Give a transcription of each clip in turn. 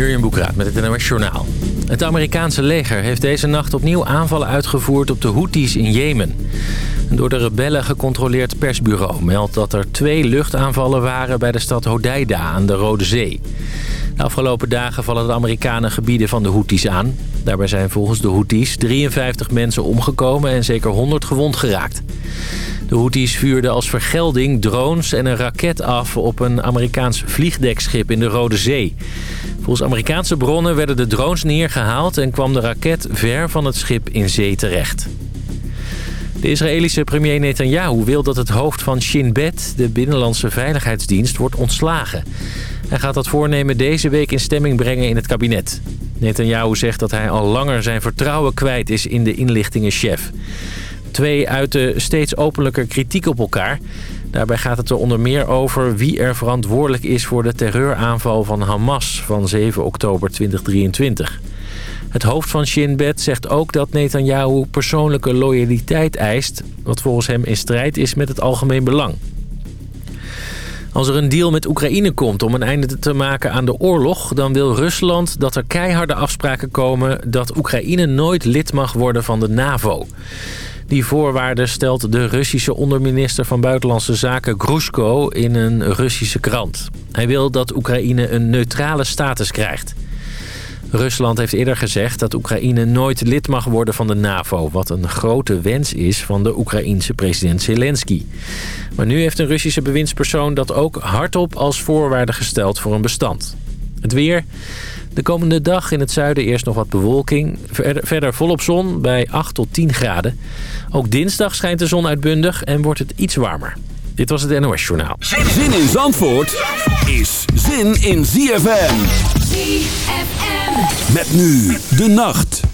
Jurjen Boekraat met het NOS Journaal. Het Amerikaanse leger heeft deze nacht opnieuw aanvallen uitgevoerd op de Houthis in Jemen. Een door de rebellen gecontroleerd persbureau meldt dat er twee luchtaanvallen waren bij de stad Hodeida aan de Rode Zee. De afgelopen dagen vallen de Amerikanen gebieden van de Houthis aan. Daarbij zijn volgens de Houthis 53 mensen omgekomen en zeker 100 gewond geraakt. De Houthis vuurden als vergelding drones en een raket af op een Amerikaans vliegdekschip in de Rode Zee. Volgens Amerikaanse bronnen werden de drones neergehaald en kwam de raket ver van het schip in zee terecht. De Israëlische premier Netanyahu wil dat het hoofd van Shin Bet, de Binnenlandse Veiligheidsdienst, wordt ontslagen. Hij gaat dat voornemen deze week in stemming brengen in het kabinet. Netanyahu zegt dat hij al langer zijn vertrouwen kwijt is in de inlichtingenchef. Twee uiten steeds openlijker kritiek op elkaar. Daarbij gaat het er onder meer over wie er verantwoordelijk is voor de terreuraanval van Hamas van 7 oktober 2023. Het hoofd van Shin Bet zegt ook dat Netanyahu persoonlijke loyaliteit eist... wat volgens hem in strijd is met het algemeen belang. Als er een deal met Oekraïne komt om een einde te maken aan de oorlog... dan wil Rusland dat er keiharde afspraken komen... dat Oekraïne nooit lid mag worden van de NAVO. Die voorwaarden stelt de Russische onderminister van Buitenlandse Zaken Grushko in een Russische krant. Hij wil dat Oekraïne een neutrale status krijgt. Rusland heeft eerder gezegd dat Oekraïne nooit lid mag worden van de NAVO... wat een grote wens is van de Oekraïense president Zelensky. Maar nu heeft een Russische bewindspersoon dat ook hardop als voorwaarde gesteld voor een bestand. Het weer... De komende dag in het zuiden eerst nog wat bewolking. Verder, verder volop zon bij 8 tot 10 graden. Ook dinsdag schijnt de zon uitbundig en wordt het iets warmer. Dit was het NOS Journaal. Zin in Zandvoort is zin in ZFM. ZFM. Met nu de nacht.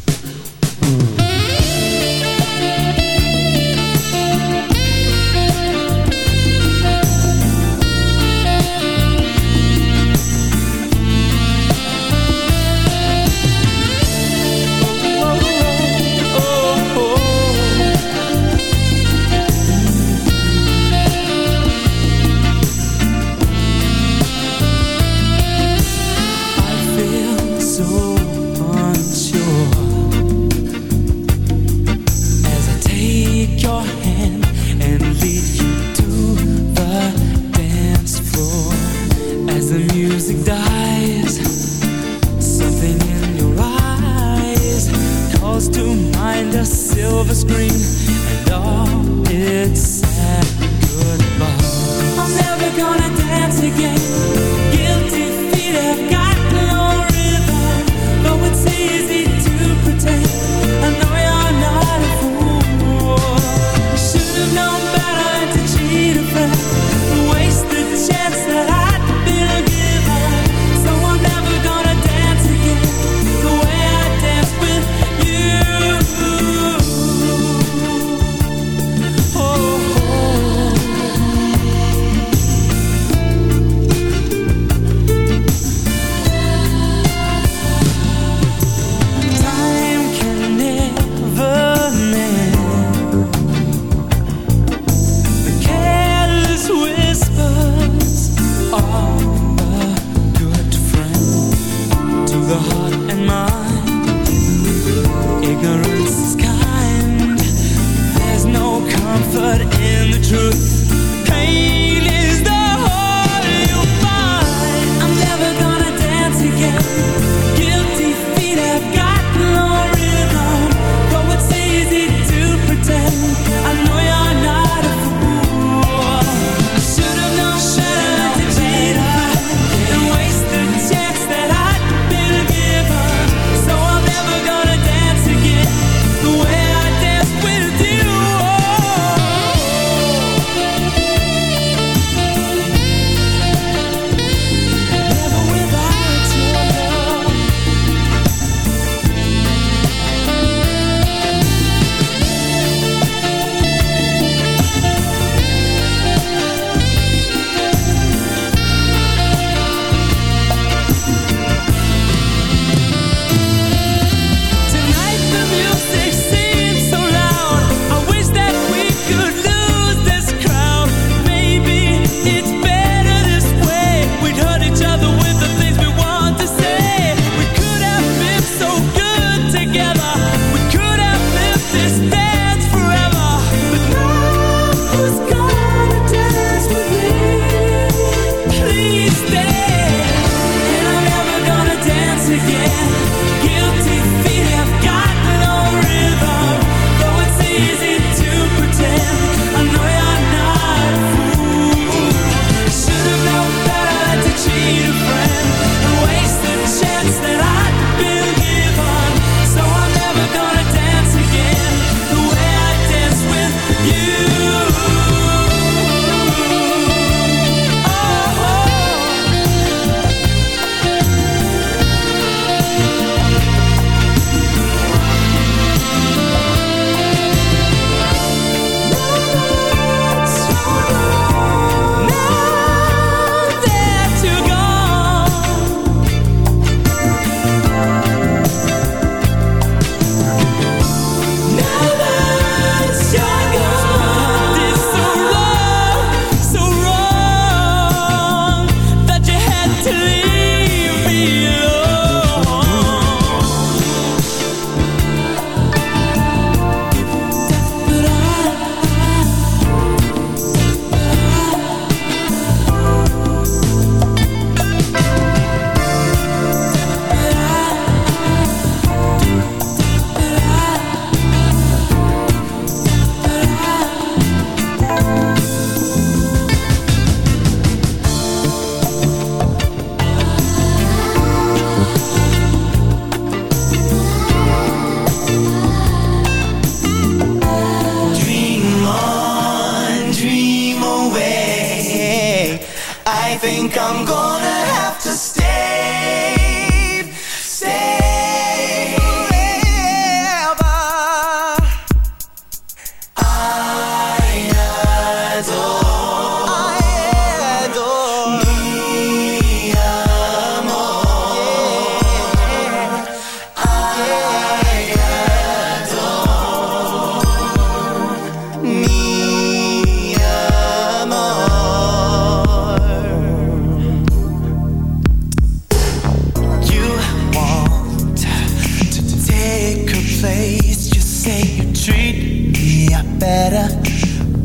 treat me better,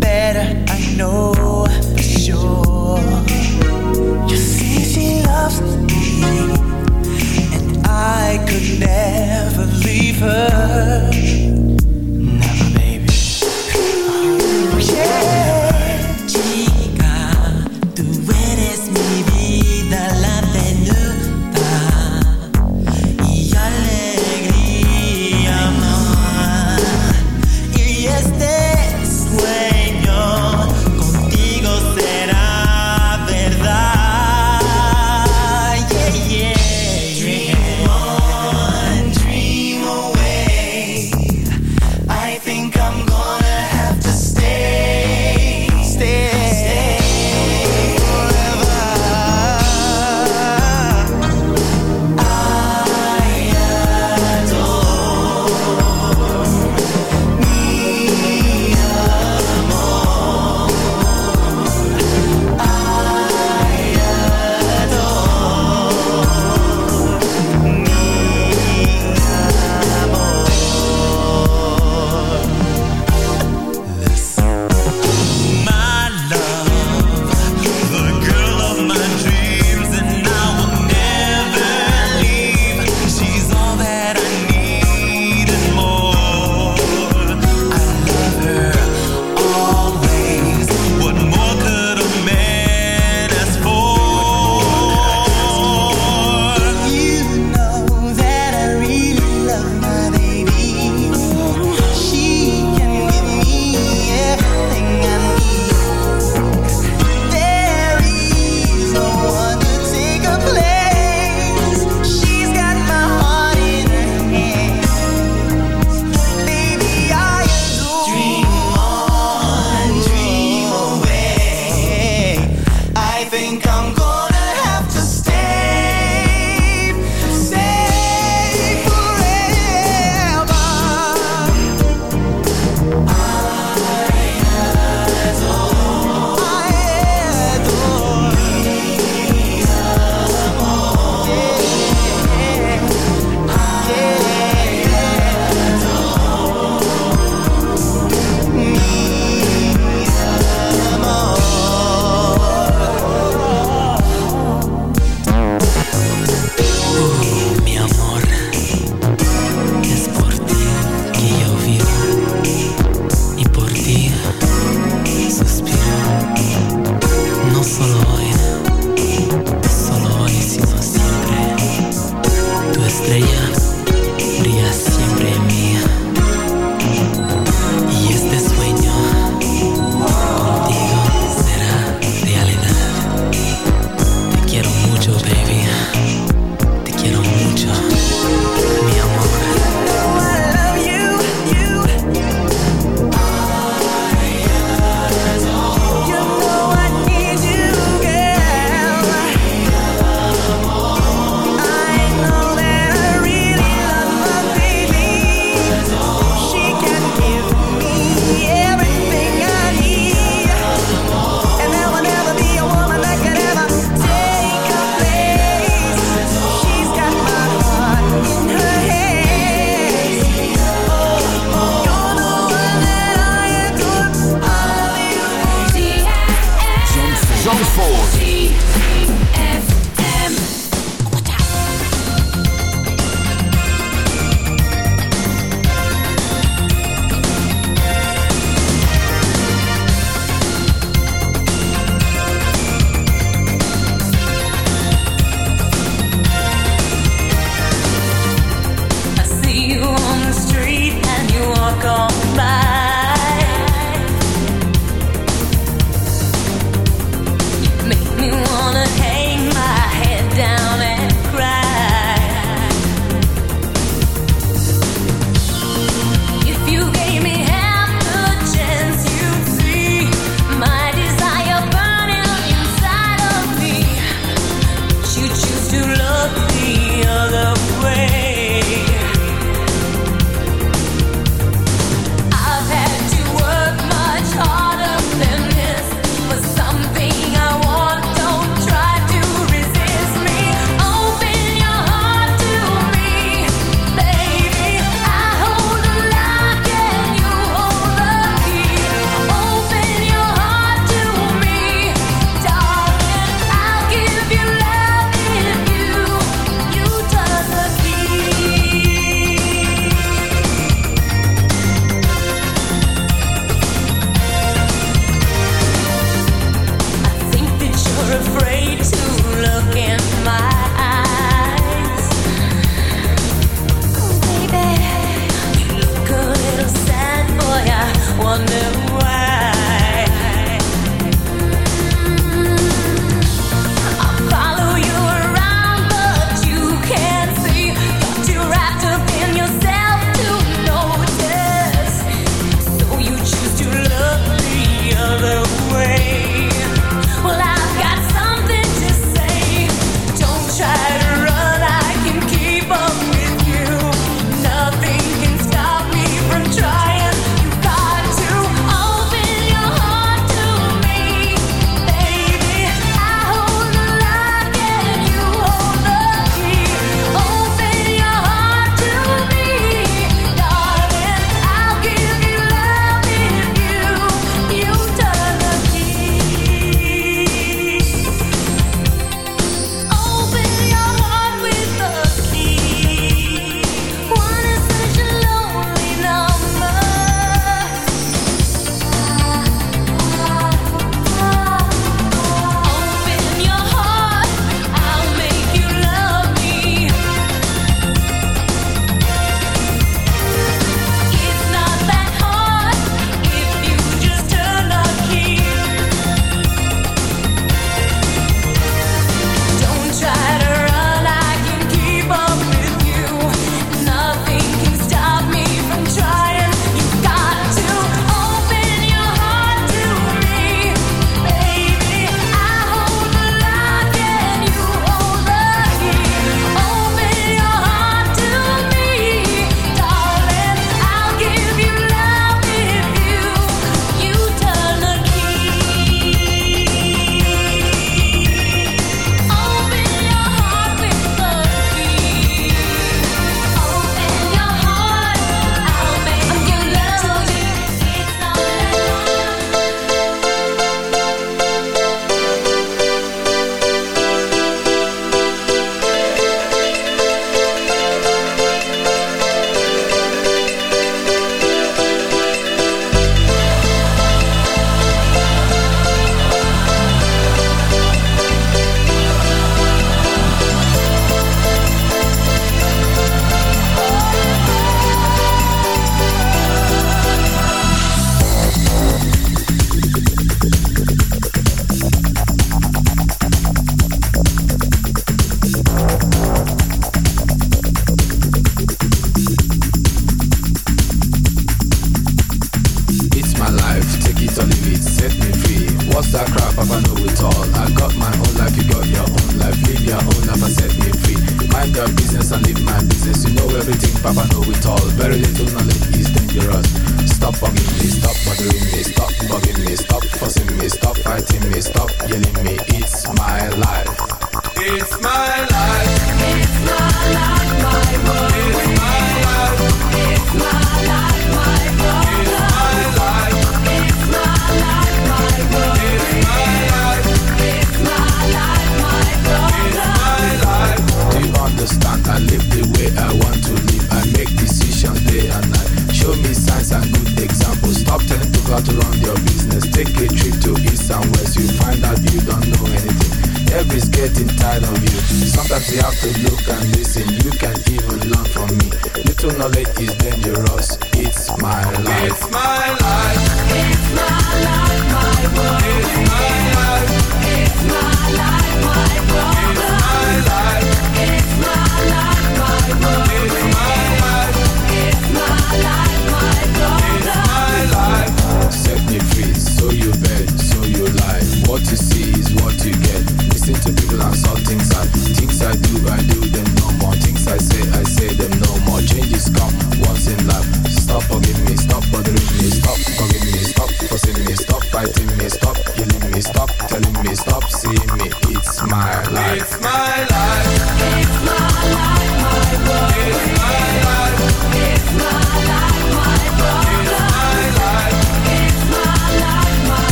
better. I know for sure. You see, she loves me, and I could never leave her.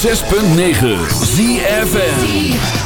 106.9 ZFN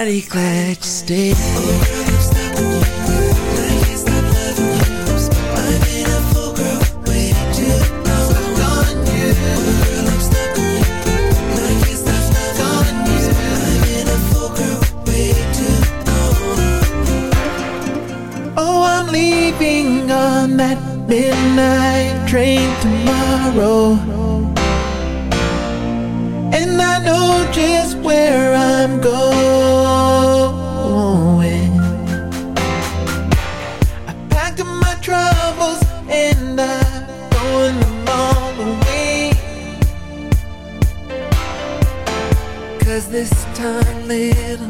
mighty glad you stayed. I can't stop loving you. I'm in a full-grown way too. Stuck on you. Oh, I'm stuck on you. I can't stop you. I've a way too. Oh, I'm leaving on that midnight train tomorrow. And I know just where I'm time,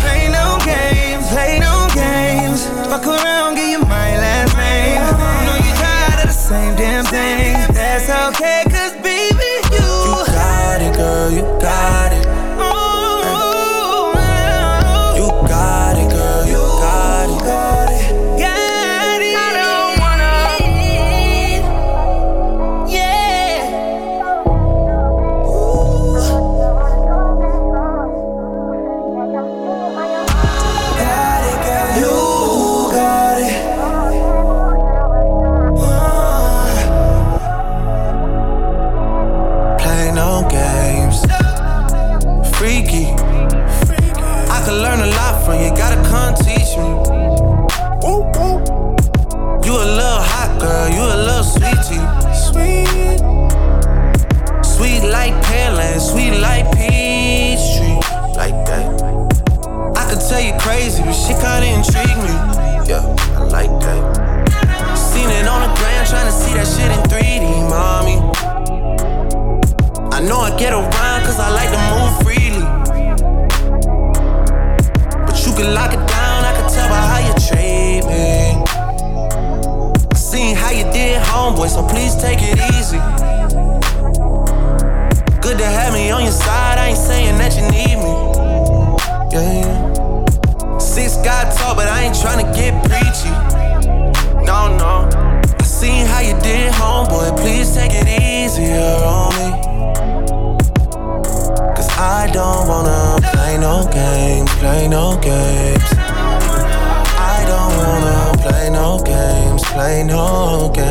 plane, no game.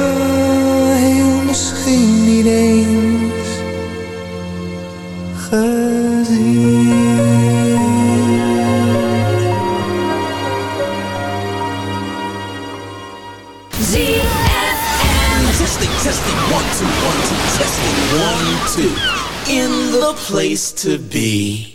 the place to be.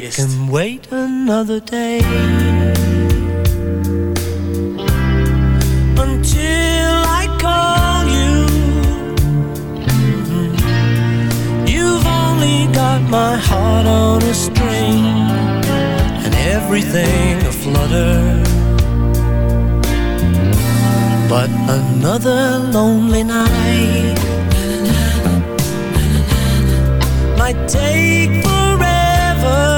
latest. Can wait another day until I call you. Mm-hmm. You've only got my heart on a string and everything a flutter. But another lonely night might take forever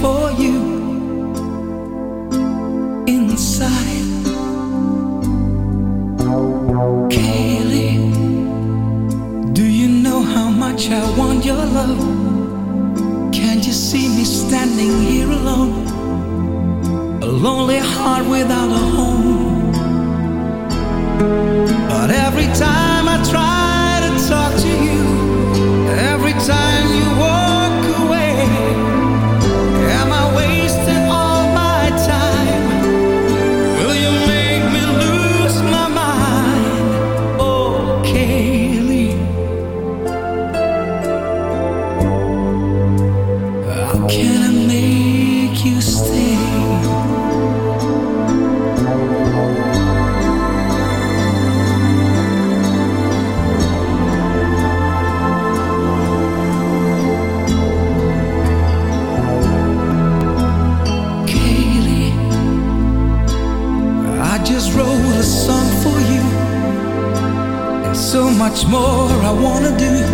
for you inside. Kaylee, do you know how much I want your love? Can you see me standing here alone? A lonely heart without a home. But every time I try to talk to you, every time more I wanna do.